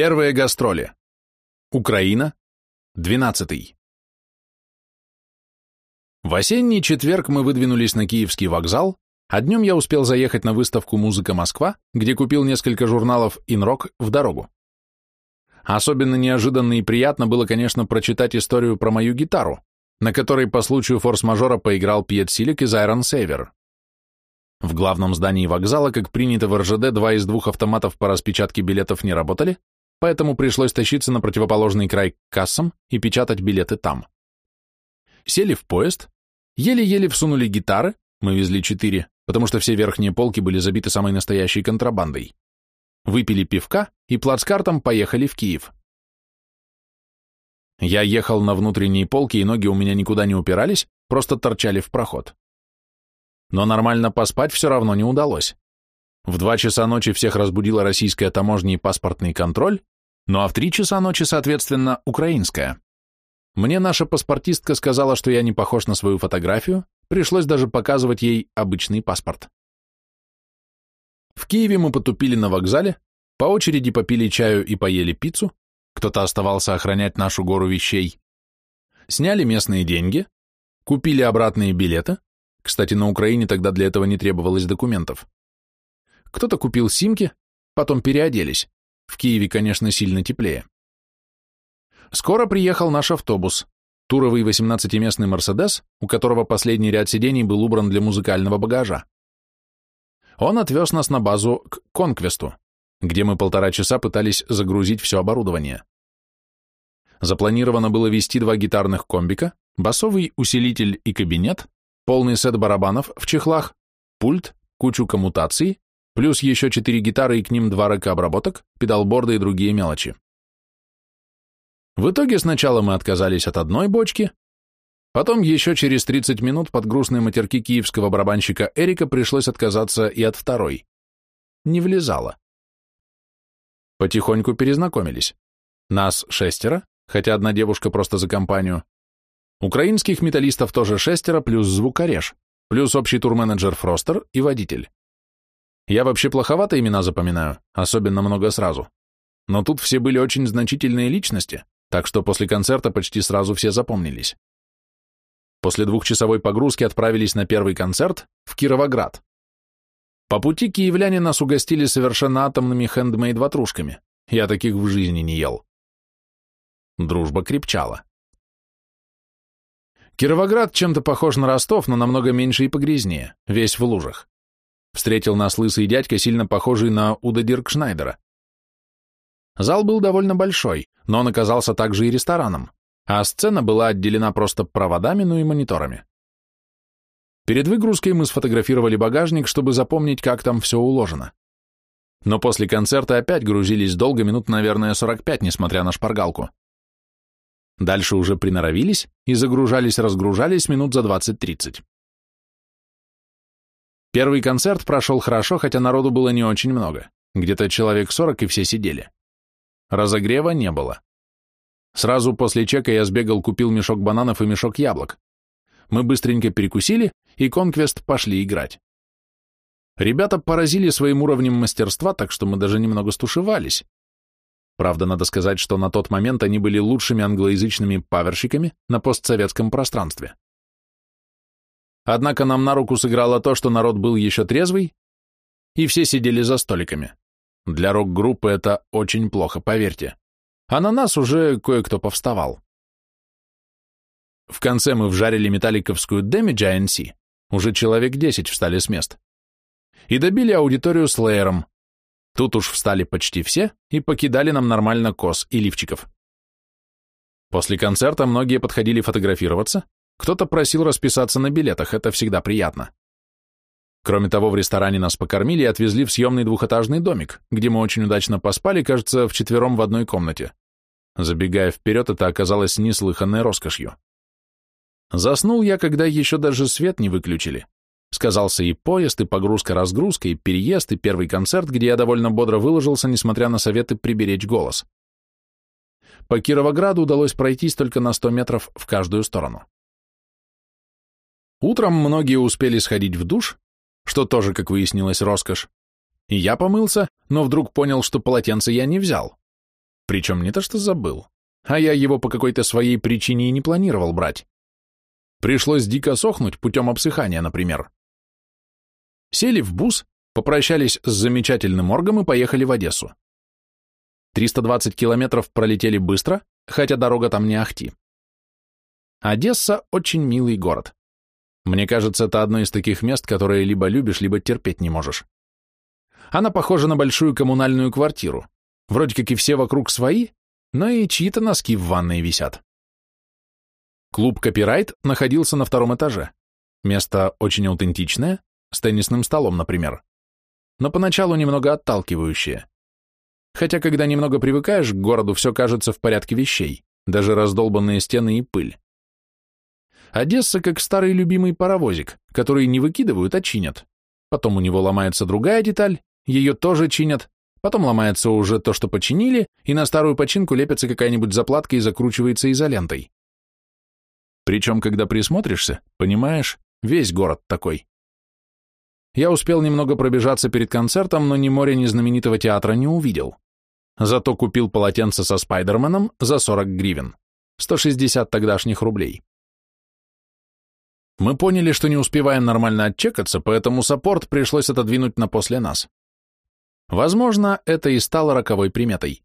Первые гастроли. Украина. 12. В осенний четверг мы выдвинулись на Киевский вокзал, а днем я успел заехать на выставку «Музыка Москва», где купил несколько журналов «Инрок» в дорогу. Особенно неожиданно и приятно было, конечно, прочитать историю про мою гитару, на которой по случаю форс-мажора поиграл Пьет Силик из Iron Saver. В главном здании вокзала, как принято в РЖД, два из двух автоматов по распечатке билетов не работали, поэтому пришлось тащиться на противоположный край к кассам и печатать билеты там. Сели в поезд, еле-еле всунули гитары, мы везли четыре, потому что все верхние полки были забиты самой настоящей контрабандой. Выпили пивка и плацкартом поехали в Киев. Я ехал на внутренние полки, и ноги у меня никуда не упирались, просто торчали в проход. Но нормально поспать все равно не удалось. В два часа ночи всех разбудила российская таможня и паспортный контроль, ну а в три часа ночи, соответственно, украинская. Мне наша паспортистка сказала, что я не похож на свою фотографию, пришлось даже показывать ей обычный паспорт. В Киеве мы потупили на вокзале, по очереди попили чаю и поели пиццу, кто-то оставался охранять нашу гору вещей, сняли местные деньги, купили обратные билеты, кстати, на Украине тогда для этого не требовалось документов. Кто-то купил симки, потом переоделись. В Киеве, конечно, сильно теплее. Скоро приехал наш автобус, туровый 18-местный «Мерседес», у которого последний ряд сидений был убран для музыкального багажа. Он отвез нас на базу к «Конквесту», где мы полтора часа пытались загрузить все оборудование. Запланировано было вести два гитарных комбика, басовый усилитель и кабинет, полный сет барабанов в чехлах, пульт, кучу коммутаций, плюс еще четыре гитары и к ним два рэка обработок, педалборды и другие мелочи. В итоге сначала мы отказались от одной бочки, потом еще через 30 минут под грустные матерки киевского барабанщика Эрика пришлось отказаться и от второй. Не влезало. Потихоньку перезнакомились. Нас шестеро, хотя одна девушка просто за компанию. Украинских металлистов тоже шестеро, плюс звукореж, плюс общий турменеджер Фростер и водитель. Я вообще плоховато имена запоминаю, особенно много сразу. Но тут все были очень значительные личности, так что после концерта почти сразу все запомнились. После двухчасовой погрузки отправились на первый концерт в Кировоград. По пути киевляне нас угостили совершенно атомными хендмейд-ватрушками. Я таких в жизни не ел. Дружба крепчала. Кировоград чем-то похож на Ростов, но намного меньше и погрязнее, весь в лужах. Встретил нас лысый дядька, сильно похожий на Уда Диркшнайдера. Зал был довольно большой, но он оказался также и рестораном, а сцена была отделена просто проводами, ну и мониторами. Перед выгрузкой мы сфотографировали багажник, чтобы запомнить, как там все уложено. Но после концерта опять грузились долго, минут, наверное, 45, несмотря на шпаргалку. Дальше уже приноровились и загружались-разгружались минут за 20-30. Первый концерт прошел хорошо, хотя народу было не очень много, где-то человек 40 и все сидели. Разогрева не было. Сразу после чека я сбегал, купил мешок бананов и мешок яблок. Мы быстренько перекусили, и Конквест пошли играть. Ребята поразили своим уровнем мастерства, так что мы даже немного стушевались. Правда, надо сказать, что на тот момент они были лучшими англоязычными паверщиками на постсоветском пространстве. Однако нам на руку сыграло то, что народ был еще трезвый, и все сидели за столиками. Для рок-группы это очень плохо, поверьте. А на нас уже кое-кто повставал. В конце мы вжарили металликовскую Damage ANC, уже человек 10 встали с мест, и добили аудиторию с леером. Тут уж встали почти все и покидали нам нормально кос и лифчиков. После концерта многие подходили фотографироваться, кто-то просил расписаться на билетах, это всегда приятно. Кроме того, в ресторане нас покормили и отвезли в съемный двухэтажный домик, где мы очень удачно поспали, кажется, вчетвером в одной комнате. Забегая вперед, это оказалось неслыханной роскошью. Заснул я, когда еще даже свет не выключили. Сказался и поезд, и погрузка-разгрузка, и переезд, и первый концерт, где я довольно бодро выложился, несмотря на советы приберечь голос. По Кировограду удалось пройтись только на 100 метров в каждую сторону. Утром многие успели сходить в душ, что тоже, как выяснилось, роскошь. И я помылся, но вдруг понял, что полотенце я не взял. Причем не то что забыл, а я его по какой-то своей причине и не планировал брать. Пришлось дико сохнуть путем обсыхания, например. Сели в бус, попрощались с замечательным оргом и поехали в Одессу. 320 километров пролетели быстро, хотя дорога там не ахти. Одесса – очень милый город. Мне кажется, это одно из таких мест, которые либо любишь, либо терпеть не можешь. Она похожа на большую коммунальную квартиру. Вроде как и все вокруг свои, но и чьи-то носки в ванной висят. Клуб «Копирайт» находился на втором этаже. Место очень аутентичное, с теннисным столом, например. Но поначалу немного отталкивающее. Хотя, когда немного привыкаешь к городу, все кажется в порядке вещей, даже раздолбанные стены и пыль. Одесса как старый любимый паровозик, который не выкидывают, а чинят. Потом у него ломается другая деталь, ее тоже чинят, потом ломается уже то, что починили, и на старую починку лепится какая-нибудь заплатка и закручивается изолентой. Причем, когда присмотришься, понимаешь, весь город такой. Я успел немного пробежаться перед концертом, но ни моря, ни знаменитого театра не увидел. Зато купил полотенце со Спайдерменом за 40 гривен, 160 тогдашних рублей. Мы поняли, что не успеваем нормально отчекаться, поэтому саппорт пришлось отодвинуть на после нас. Возможно, это и стало роковой приметой.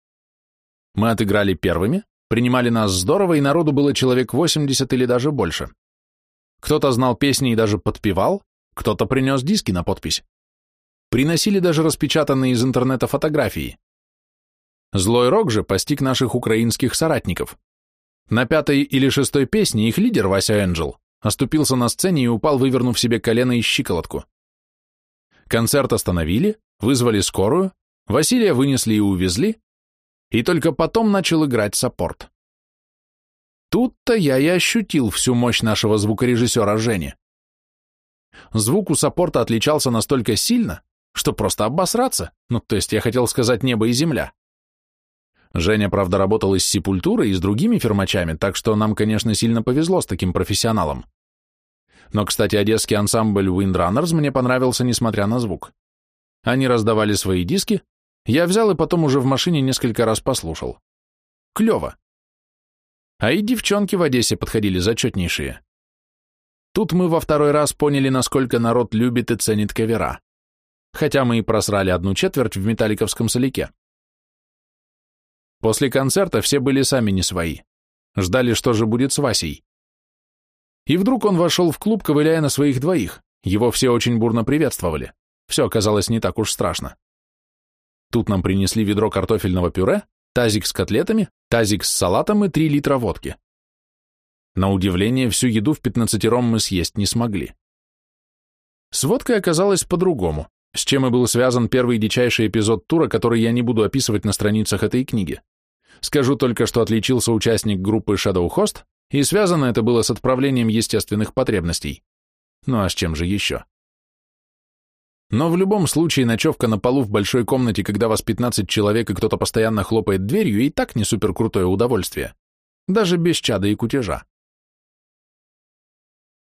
Мы отыграли первыми, Принимали нас здорово, и народу было человек 80 или даже больше. Кто-то знал песни и даже подпевал, кто-то принес диски на подпись. Приносили даже распечатанные из интернета фотографии. Злой рок же постиг наших украинских соратников. На пятой или шестой песне их лидер Вася Энджел оступился на сцене и упал, вывернув себе колено и щиколотку. Концерт остановили, вызвали скорую, Василия вынесли и увезли, и только потом начал играть саппорт. Тут-то я и ощутил всю мощь нашего звукорежиссера Жени. Звук у саппорта отличался настолько сильно, что просто обосраться, ну, то есть я хотел сказать небо и земля. Женя, правда, работал и с Сепультурой, и с другими фермачами, так что нам, конечно, сильно повезло с таким профессионалом. Но, кстати, одесский ансамбль Windrunners мне понравился, несмотря на звук. Они раздавали свои диски, я взял и потом уже в машине несколько раз послушал. Клево. А и девчонки в Одессе подходили зачетнейшие. Тут мы во второй раз поняли, насколько народ любит и ценит кавера. Хотя мы и просрали одну четверть в металликовском соляке. После концерта все были сами не свои. Ждали, что же будет с Васей. И вдруг он вошел в клуб, ковыляя на своих двоих. Его все очень бурно приветствовали. Все оказалось не так уж страшно. Тут нам принесли ведро картофельного пюре, тазик с котлетами, тазик с салатом и три литра водки. На удивление, всю еду в пятнадцатером мы съесть не смогли. С водкой оказалось по-другому, с чем и был связан первый дичайший эпизод тура, который я не буду описывать на страницах этой книги. Скажу только, что отличился участник группы Shadow Host, и связано это было с отправлением естественных потребностей. Ну а с чем же еще? Но в любом случае ночевка на полу в большой комнате, когда вас 15 человек и кто-то постоянно хлопает дверью, и так не суперкрутое удовольствие. Даже без чада и кутежа.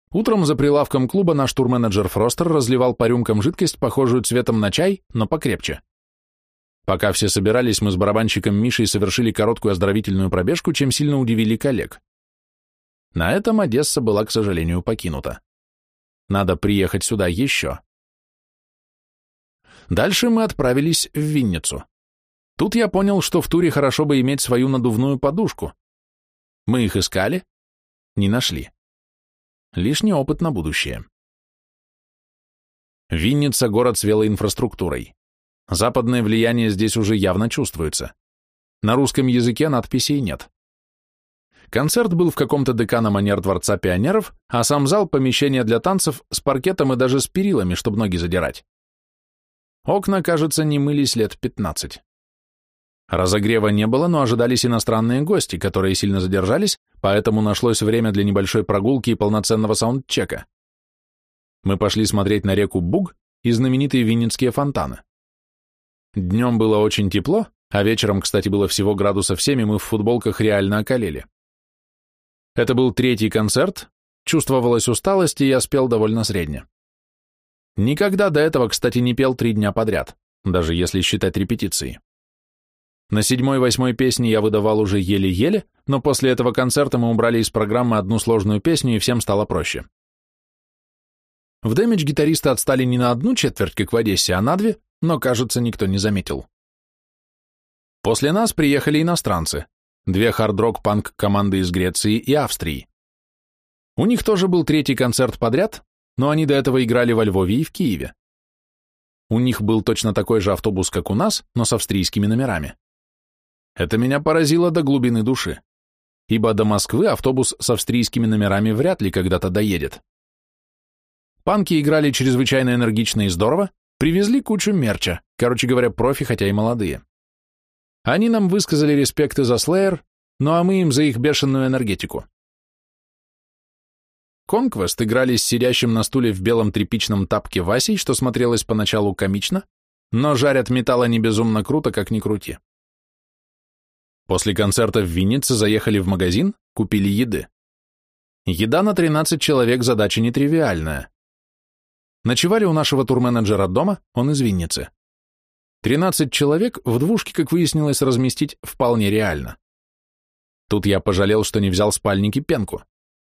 Утром за прилавком клуба наш турменеджер Фростер разливал по рюмкам жидкость, похожую цветом на чай, но покрепче. Пока все собирались, мы с барабанщиком Мишей совершили короткую оздоровительную пробежку, чем сильно удивили коллег. На этом Одесса была, к сожалению, покинута. Надо приехать сюда еще. Дальше мы отправились в Винницу. Тут я понял, что в туре хорошо бы иметь свою надувную подушку. Мы их искали, не нашли. Лишний опыт на будущее. Винница – город с велоинфраструктурой. Западное влияние здесь уже явно чувствуется. На русском языке надписей нет. Концерт был в каком-то ДК на манер Дворца пионеров, а сам зал – помещение для танцев с паркетом и даже с перилами, чтобы ноги задирать. Окна, кажется, не мылись лет пятнадцать. Разогрева не было, но ожидались иностранные гости, которые сильно задержались, поэтому нашлось время для небольшой прогулки и полноценного саундчека. Мы пошли смотреть на реку Буг и знаменитые винницкие фонтаны. Днем было очень тепло, а вечером, кстати, было всего градусов 7, и мы в футболках реально околели. Это был третий концерт, чувствовалась усталость, и я спел довольно средне. Никогда до этого, кстати, не пел три дня подряд, даже если считать репетиции. На седьмой-восьмой песне я выдавал уже еле-еле, но после этого концерта мы убрали из программы одну сложную песню, и всем стало проще. В дэмидж гитаристы отстали не на одну четверть, как в Одессе, а на две, но, кажется, никто не заметил. После нас приехали иностранцы, две хард-рок-панк команды из Греции и Австрии. У них тоже был третий концерт подряд, но они до этого играли во Львове и в Киеве. У них был точно такой же автобус, как у нас, но с австрийскими номерами. Это меня поразило до глубины души, ибо до Москвы автобус с австрийскими номерами вряд ли когда-то доедет. Панки играли чрезвычайно энергично и здорово, привезли кучу мерча, короче говоря, профи, хотя и молодые. Они нам высказали респекты за Slayer, ну а мы им за их бешеную энергетику. Конквест играли с сидящим на стуле в белом тряпичном тапке Васей, что смотрелось поначалу комично, но жарят металла не безумно круто, как ни крути. После концерта в Виннице заехали в магазин, купили еды. Еда на 13 человек задача нетривиальная. Ночевали у нашего турменеджера дома, он из Винницы. 13 человек в двушке, как выяснилось, разместить вполне реально. Тут я пожалел, что не взял спальники пенку.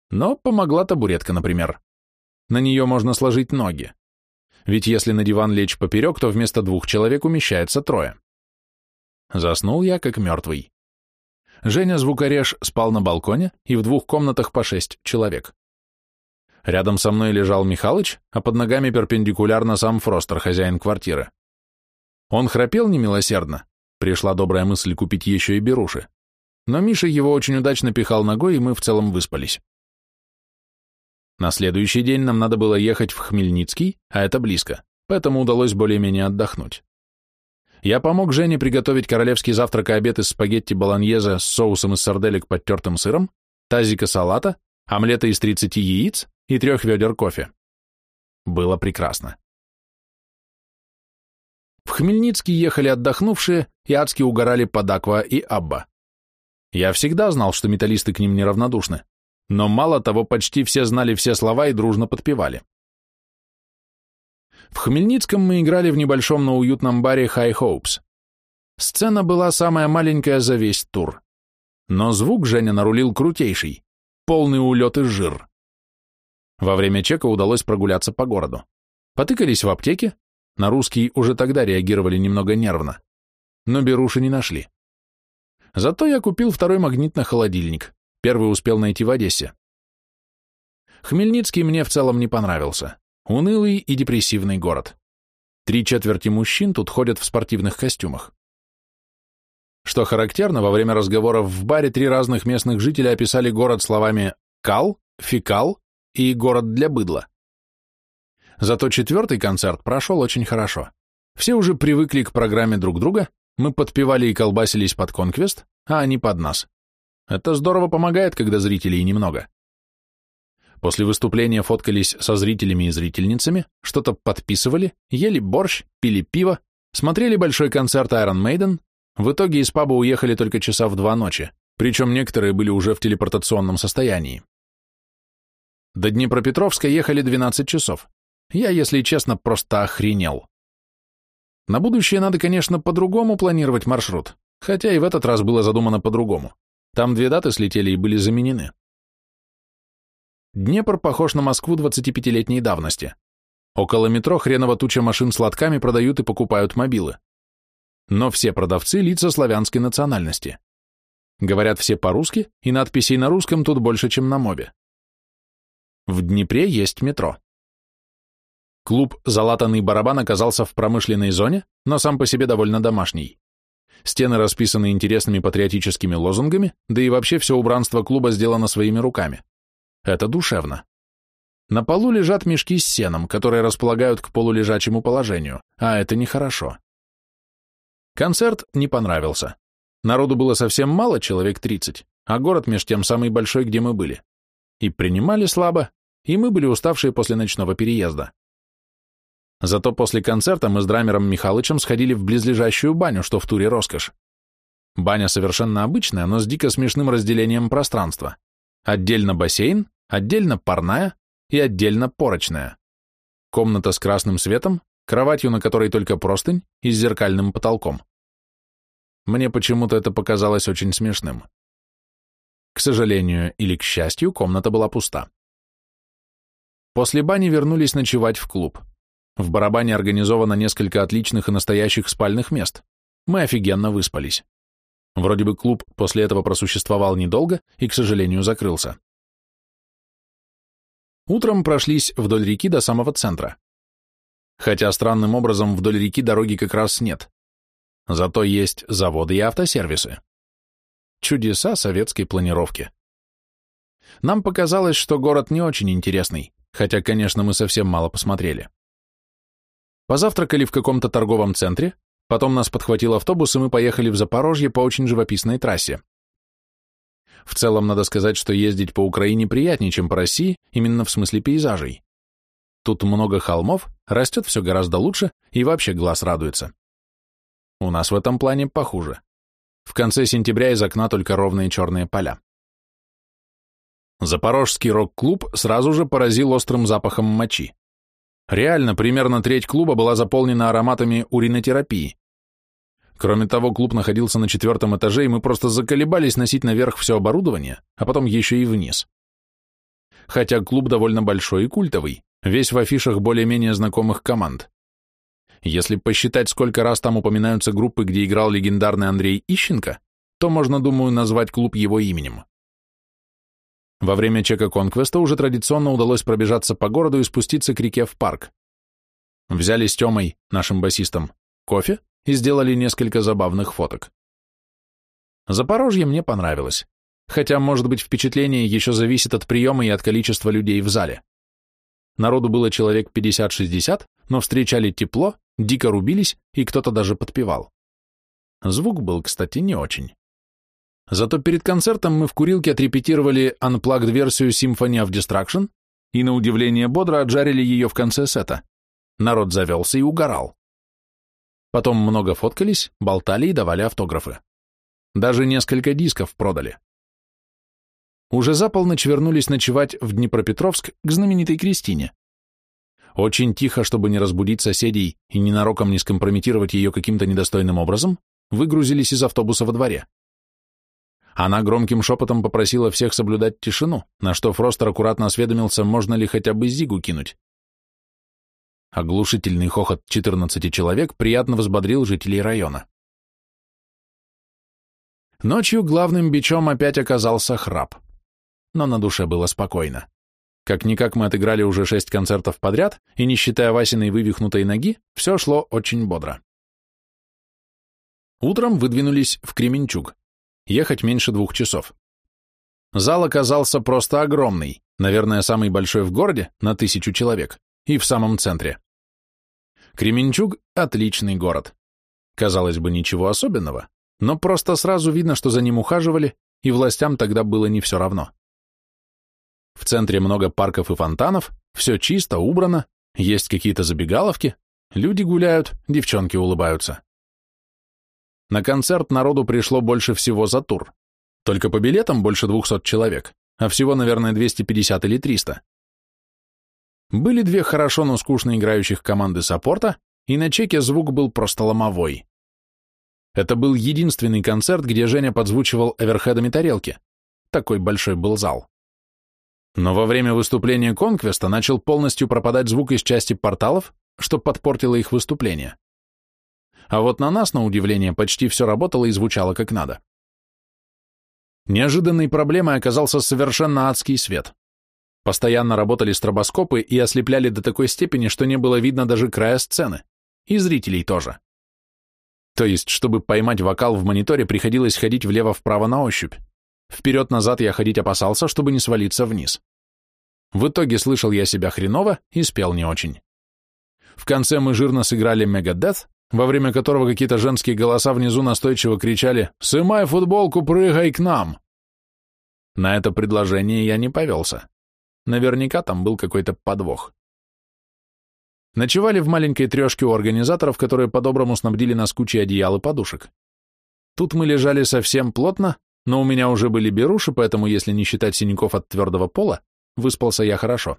Но помогла табуретка, например. На нее можно сложить ноги. Ведь если на диван лечь поперек, то вместо двух человек умещается трое. Заснул я, как мертвый. Женя звукореж спал на балконе и в двух комнатах по шесть человек. Рядом со мной лежал Михалыч, а под ногами перпендикулярно сам Фростер, хозяин квартиры. Он храпел немилосердно, пришла добрая мысль купить еще и беруши. Но Миша его очень удачно пихал ногой, и мы в целом выспались. На следующий день нам надо было ехать в Хмельницкий, а это близко, поэтому удалось более-менее отдохнуть. Я помог Жене приготовить королевский завтрак и обед из спагетти болоньезе с соусом из сарделек под тертым сыром, тазика салата, омлета из 30 яиц и трех ведер кофе. Было прекрасно. В Хмельницкий ехали отдохнувшие и адски угорали под Аква и Абба. Я всегда знал, что металлисты к ним неравнодушны, но мало того, почти все знали все слова и дружно подпевали. В Хмельницком мы играли в небольшом, но уютном баре High Hopes. Сцена была самая маленькая за весь тур. Но звук Женя нарулил крутейший, полный улет и жир. Во время чека удалось прогуляться по городу. Потыкались в аптеке, на русский уже тогда реагировали немного нервно, но беруши не нашли. Зато я купил второй магнит на холодильник, первый успел найти в Одессе. Хмельницкий мне в целом не понравился. Унылый и депрессивный город. Три четверти мужчин тут ходят в спортивных костюмах. Что характерно, во время разговоров в баре три разных местных жителя описали город словами «кал», «фекал» и «город для быдла». Зато четвертый концерт прошел очень хорошо. Все уже привыкли к программе друг друга, мы подпевали и колбасились под конквест, а они под нас. Это здорово помогает, когда зрителей немного. После выступления фоткались со зрителями и зрительницами, что-то подписывали, ели борщ, пили пиво, смотрели большой концерт Iron Maiden, в итоге из паба уехали только часа в два ночи, причем некоторые были уже в телепортационном состоянии. До Днепропетровска ехали 12 часов. Я, если честно, просто охренел. На будущее надо, конечно, по-другому планировать маршрут, хотя и в этот раз было задумано по-другому. Там две даты слетели и были заменены. Днепр похож на Москву 25-летней давности. Около метро хреново туча машин с лотками продают и покупают мобилы. Но все продавцы – лица славянской национальности. Говорят все по-русски, и надписей на русском тут больше, чем на мобе. В Днепре есть метро. Клуб «Залатанный барабан» оказался в промышленной зоне, но сам по себе довольно домашний. Стены расписаны интересными патриотическими лозунгами, да и вообще все убранство клуба сделано своими руками. Это душевно. На полу лежат мешки с сеном, которые располагают к полулежачему положению, а это нехорошо. Концерт не понравился. Народу было совсем мало, человек 30, а город меж тем самый большой, где мы были. И принимали слабо, и мы были уставшие после ночного переезда. Зато после концерта мы с драмером Михалычем сходили в близлежащую баню, что в туре роскошь. Баня совершенно обычная, но с дико смешным разделением пространства. Отдельно бассейн, отдельно парная и отдельно порочная. Комната с красным светом, кроватью, на которой только простынь, и с зеркальным потолком. Мне почему-то это показалось очень смешным. К сожалению или к счастью, комната была пуста. После бани вернулись ночевать в клуб. В барабане организовано несколько отличных и настоящих спальных мест. Мы офигенно выспались. Вроде бы клуб после этого просуществовал недолго и, к сожалению, закрылся. Утром прошлись вдоль реки до самого центра. Хотя странным образом вдоль реки дороги как раз нет. Зато есть заводы и автосервисы. Чудеса советской планировки. Нам показалось, что город не очень интересный, хотя, конечно, мы совсем мало посмотрели. Позавтракали в каком-то торговом центре, потом нас подхватил автобус, и мы поехали в Запорожье по очень живописной трассе. В целом, надо сказать, что ездить по Украине приятнее, чем по России, именно в смысле пейзажей. Тут много холмов, растет все гораздо лучше, и вообще глаз радуется. У нас в этом плане похуже. В конце сентября из окна только ровные черные поля. Запорожский рок-клуб сразу же поразил острым запахом мочи. Реально, примерно треть клуба была заполнена ароматами уринотерапии. Кроме того, клуб находился на четвертом этаже, и мы просто заколебались носить наверх все оборудование, а потом еще и вниз. Хотя клуб довольно большой и культовый, весь в афишах более-менее знакомых команд. Если посчитать, сколько раз там упоминаются группы, где играл легендарный Андрей Ищенко, то можно, думаю, назвать клуб его именем. Во время чека Конквеста уже традиционно удалось пробежаться по городу и спуститься к реке в парк. Взяли с Тёмой, нашим басистом, кофе и сделали несколько забавных фоток. Запорожье мне понравилось, хотя, может быть, впечатление еще зависит от приема и от количества людей в зале. Народу было человек 50-60, но встречали тепло, дико рубились, и кто-то даже подпевал. Звук был, кстати, не очень. Зато перед концертом мы в курилке отрепетировали unplugged-версию Symphony of Destruction и, на удивление, бодро отжарили ее в конце сета. Народ завелся и угорал. Потом много фоткались, болтали и давали автографы. Даже несколько дисков продали. Уже за полночь вернулись ночевать в Днепропетровск к знаменитой Кристине. Очень тихо, чтобы не разбудить соседей и ненароком не скомпрометировать ее каким-то недостойным образом, выгрузились из автобуса во дворе. Она громким шепотом попросила всех соблюдать тишину, на что Фростер аккуратно осведомился, можно ли хотя бы зигу кинуть. Оглушительный хохот 14 человек приятно взбодрил жителей района. Ночью главным бичом опять оказался храп. Но на душе было спокойно. Как-никак мы отыграли уже шесть концертов подряд, и, не считая Васиной вывихнутой ноги, все шло очень бодро. Утром выдвинулись в Кременчуг. Ехать меньше двух часов. Зал оказался просто огромный, наверное, самый большой в городе, на тысячу человек, и в самом центре. Кременчуг – отличный город. Казалось бы, ничего особенного, но просто сразу видно, что за ним ухаживали, и властям тогда было не все равно. В центре много парков и фонтанов, все чисто, убрано, есть какие-то забегаловки, люди гуляют, девчонки улыбаются. На концерт народу пришло больше всего за тур. Только по билетам больше 200 человек, а всего, наверное, 250 или 300. Были две хорошо, но скучно играющих команды саппорта, и на чеке звук был просто ломовой. Это был единственный концерт, где Женя подзвучивал оверхедами тарелки. Такой большой был зал. Но во время выступления Конквеста начал полностью пропадать звук из части порталов, что подпортило их выступление а вот на нас, на удивление, почти все работало и звучало как надо. Неожиданной проблемой оказался совершенно адский свет. Постоянно работали стробоскопы и ослепляли до такой степени, что не было видно даже края сцены. И зрителей тоже. То есть, чтобы поймать вокал в мониторе, приходилось ходить влево-вправо на ощупь. Вперед-назад я ходить опасался, чтобы не свалиться вниз. В итоге слышал я себя хреново и спел не очень. В конце мы жирно сыграли Мегадет, во время которого какие-то женские голоса внизу настойчиво кричали «Сымай футболку, прыгай к нам!». На это предложение я не повелся. Наверняка там был какой-то подвох. Ночевали в маленькой трешке у организаторов, которые по-доброму снабдили нас кучей одеял и подушек. Тут мы лежали совсем плотно, но у меня уже были беруши, поэтому, если не считать синяков от твердого пола, выспался я хорошо.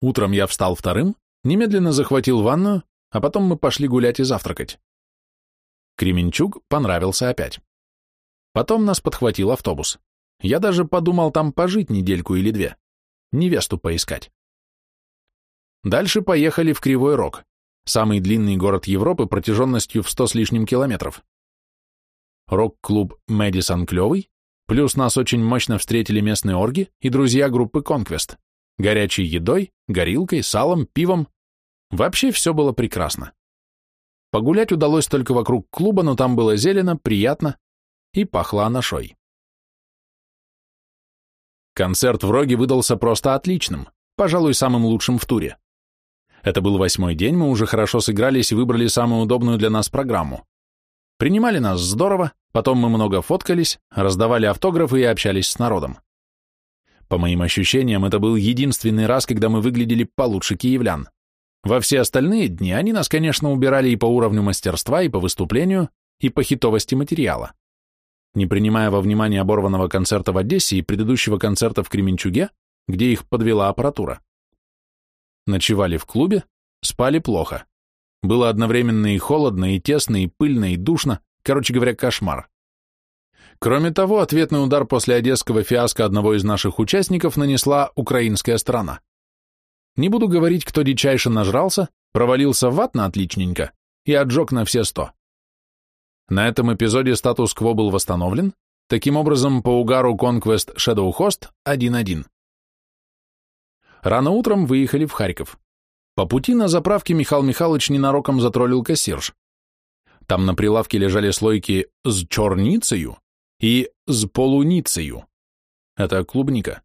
Утром я встал вторым, немедленно захватил ванную, а потом мы пошли гулять и завтракать. Кременчуг понравился опять. Потом нас подхватил автобус. Я даже подумал там пожить недельку или две, невесту поискать. Дальше поехали в Кривой Рог, самый длинный город Европы протяженностью в сто с лишним километров. Рок-клуб «Мэдисон» клевый, плюс нас очень мощно встретили местные орги и друзья группы «Конквест», горячей едой, горилкой, салом, пивом. Вообще все было прекрасно. Погулять удалось только вокруг клуба, но там было зелено, приятно и пахло анашой. Концерт в Роге выдался просто отличным, пожалуй, самым лучшим в туре. Это был восьмой день, мы уже хорошо сыгрались и выбрали самую удобную для нас программу. Принимали нас здорово, потом мы много фоткались, раздавали автографы и общались с народом. По моим ощущениям, это был единственный раз, когда мы выглядели получше киевлян. Во все остальные дни они нас, конечно, убирали и по уровню мастерства, и по выступлению, и по хитовости материала. Не принимая во внимание оборванного концерта в Одессе и предыдущего концерта в Кременчуге, где их подвела аппаратура. Ночевали в клубе, спали плохо. Было одновременно и холодно, и тесно, и пыльно, и душно, короче говоря, кошмар. Кроме того, ответный удар после одесского фиаско одного из наших участников нанесла украинская сторона. Не буду говорить, кто дичайше нажрался, провалился в ад на отличненько и отжег на все сто. На этом эпизоде статус-кво был восстановлен, таким образом по угару Conquest Shadow Host 1-1. Рано утром выехали в Харьков. По пути на заправке Михаил Михайлович ненароком затроллил кассирш. Там на прилавке лежали слойки с черницею и с полуницею. Это клубника.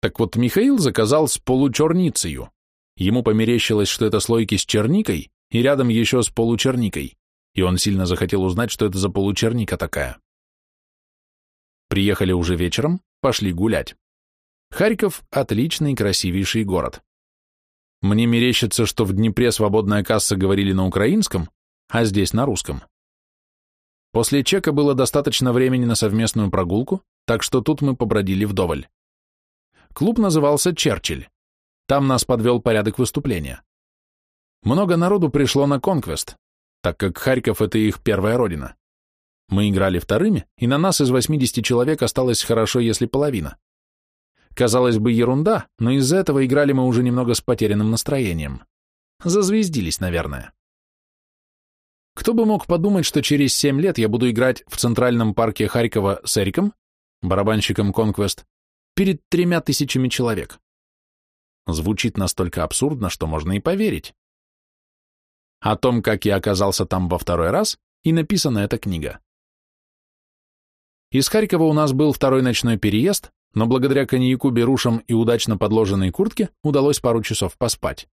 Так вот, Михаил заказал с получерницею. Ему померещилось, что это слойки с черникой и рядом еще с получерникой, и он сильно захотел узнать, что это за получерника такая. Приехали уже вечером, пошли гулять. Харьков – отличный, красивейший город. Мне мерещится, что в Днепре свободная касса говорили на украинском, а здесь на русском. После чека было достаточно времени на совместную прогулку, так что тут мы побродили вдоволь. Клуб назывался «Черчилль». Там нас подвел порядок выступления. Много народу пришло на конквест, так как Харьков – это их первая родина. Мы играли вторыми, и на нас из 80 человек осталось хорошо, если половина. Казалось бы, ерунда, но из-за этого играли мы уже немного с потерянным настроением. Зазвездились, наверное. Кто бы мог подумать, что через семь лет я буду играть в Центральном парке Харькова с Эриком, барабанщиком Conquest, перед тремя тысячами человек. Звучит настолько абсурдно, что можно и поверить. О том, как я оказался там во второй раз, и написана эта книга. Из Харькова у нас был второй ночной переезд, но благодаря коньяку, берушам и удачно подложенной куртке удалось пару часов поспать.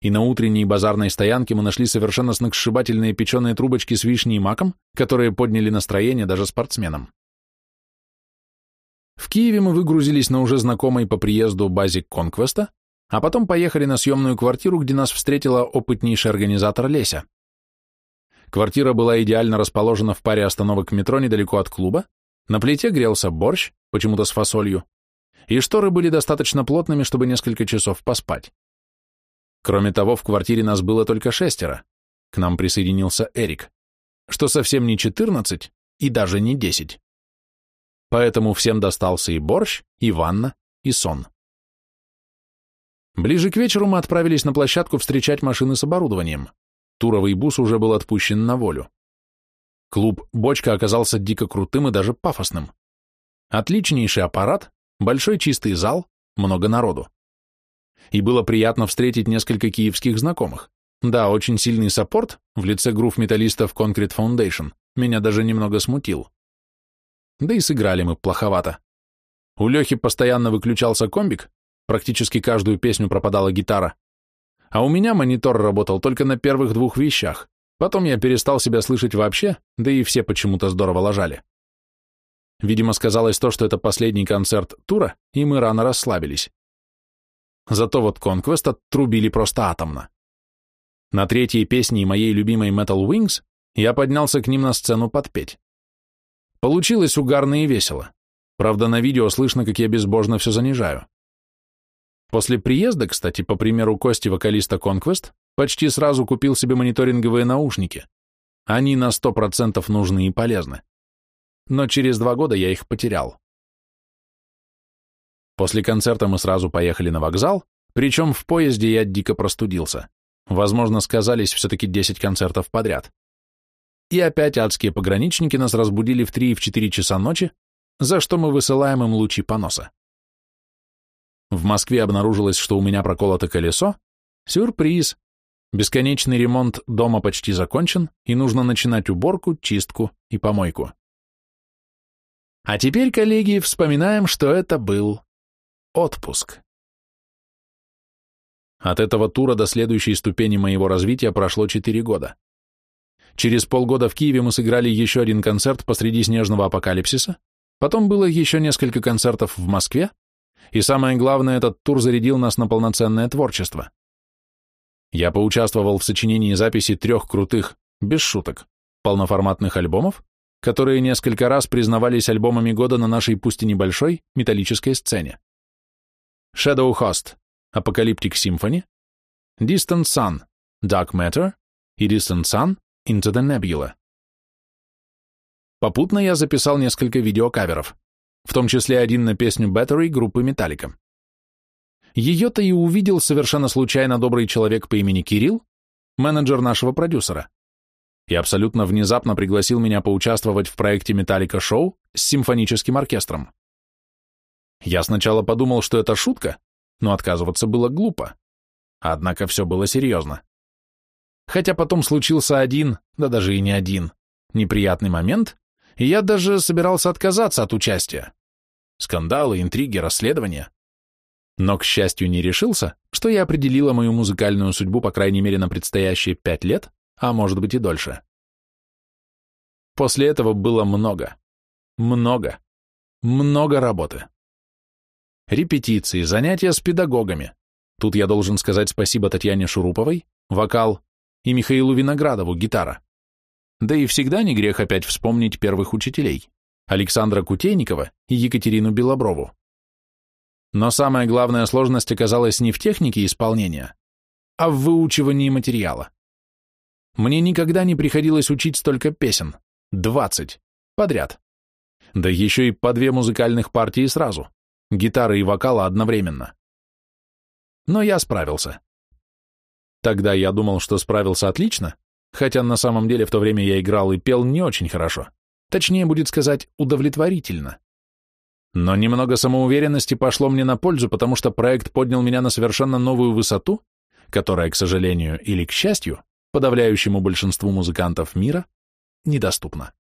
И на утренней базарной стоянке мы нашли совершенно сногсшибательные печеные трубочки с вишней и маком, которые подняли настроение даже спортсменам. В Киеве мы выгрузились на уже знакомой по приезду базе Конквеста, а потом поехали на съемную квартиру, где нас встретила опытнейший организатор Леся. Квартира была идеально расположена в паре остановок метро недалеко от клуба, на плите грелся борщ, почему-то с фасолью, и шторы были достаточно плотными, чтобы несколько часов поспать. Кроме того, в квартире нас было только шестеро. К нам присоединился Эрик, что совсем не четырнадцать и даже не десять. Поэтому всем достался и борщ, и ванна, и сон. Ближе к вечеру мы отправились на площадку встречать машины с оборудованием. Туровый бус уже был отпущен на волю. Клуб «Бочка» оказался дико крутым и даже пафосным. Отличнейший аппарат, большой чистый зал, много народу. И было приятно встретить несколько киевских знакомых. Да, очень сильный саппорт в лице грув-металлистов Concrete Foundation меня даже немного смутил. Да и сыграли мы плоховато. У Лехи постоянно выключался комбик, практически каждую песню пропадала гитара, а у меня монитор работал только на первых двух вещах, Потом я перестал себя слышать вообще, да и все почему-то здорово ложали. Видимо, сказалось то, что это последний концерт тура, и мы рано расслабились. Зато вот Conquest отрубили просто атомно. На третьей песне моей любимой Metal Wings я поднялся к ним на сцену подпеть. Получилось угарно и весело. Правда, на видео слышно, как я безбожно все занижаю. После приезда, кстати, по примеру Кости, вокалиста Conquest, почти сразу купил себе мониторинговые наушники. Они на сто процентов нужны и полезны. Но через два года я их потерял. После концерта мы сразу поехали на вокзал, причем в поезде я дико простудился. Возможно, сказались все-таки 10 концертов подряд. И опять адские пограничники нас разбудили в 3 и в 4 часа ночи, за что мы высылаем им лучи поноса. В Москве обнаружилось, что у меня проколото колесо. Сюрприз! Бесконечный ремонт дома почти закончен, и нужно начинать уборку, чистку и помойку. А теперь, коллеги, вспоминаем, что это был отпуск. От этого тура до следующей ступени моего развития прошло 4 года. Через полгода в Киеве мы сыграли еще один концерт посреди снежного апокалипсиса, потом было еще несколько концертов в Москве, и самое главное, этот тур зарядил нас на полноценное творчество. Я поучаствовал в сочинении записи трех крутых, без шуток, полноформатных альбомов, которые несколько раз признавались альбомами года на нашей пусть и небольшой металлической сцене. Shadow Host, Apocalyptic Symphony, Distant Sun, Dark Matter и Distant Sun, Into the Nebula. Попутно я записал несколько видеокаверов, в том числе один на песню Battery группы Metallica. Ее-то и увидел совершенно случайно добрый человек по имени Кирилл, менеджер нашего продюсера, и абсолютно внезапно пригласил меня поучаствовать в проекте Metallica Show с симфоническим оркестром. Я сначала подумал, что это шутка, но отказываться было глупо. Однако все было серьезно. Хотя потом случился один, да даже и не один, неприятный момент, и я даже собирался отказаться от участия. Скандалы, интриги, расследования. Но, к счастью, не решился, что я определила мою музыкальную судьбу, по крайней мере, на предстоящие пять лет, а может быть и дольше. После этого было много, много, много работы. Репетиции, занятия с педагогами. Тут я должен сказать спасибо Татьяне Шуруповой, вокал, и Михаилу Виноградову, гитара. Да и всегда не грех опять вспомнить первых учителей, Александра Кутейникова и Екатерину Белоброву. Но самая главная сложность оказалась не в технике исполнения, а в выучивании материала. Мне никогда не приходилось учить столько песен, двадцать, подряд. Да еще и по две музыкальных партии сразу, гитары и вокала одновременно. Но я справился. Тогда я думал, что справился отлично, хотя на самом деле в то время я играл и пел не очень хорошо. Точнее будет сказать, удовлетворительно. Но немного самоуверенности пошло мне на пользу, потому что проект поднял меня на совершенно новую высоту, которая, к сожалению или к счастью, подавляющему большинству музыкантов мира, недоступна.